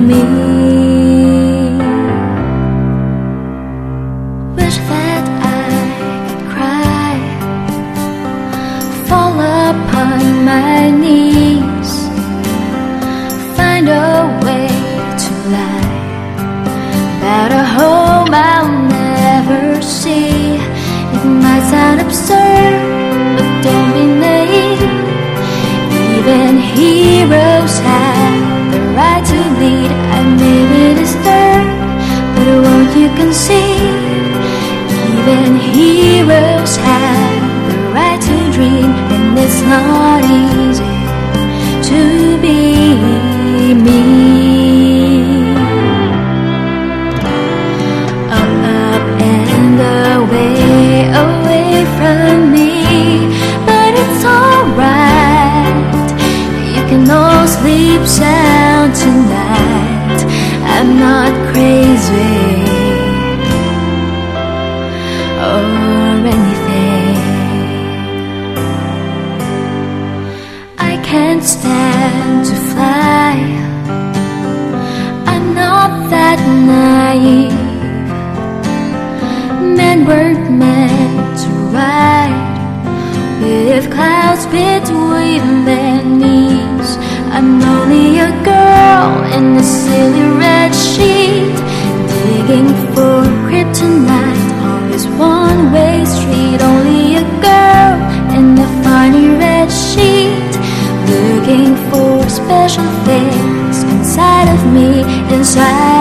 me. Wish that I could cry, fall upon my knees, find a way to lie about a home I'll never see. It might sound absurd, won't you? Even heroes have the right to dream, and it's not easy to be me. Up, and away, away from me. But it's alright. You can sleep sound tonight. I'm not can't stand to fly. I'm not that naive. Men weren't meant to ride with clouds between their knees. I'm only a girl in a silly red sheet, digging for kryptonite 在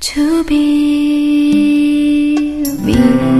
to be real.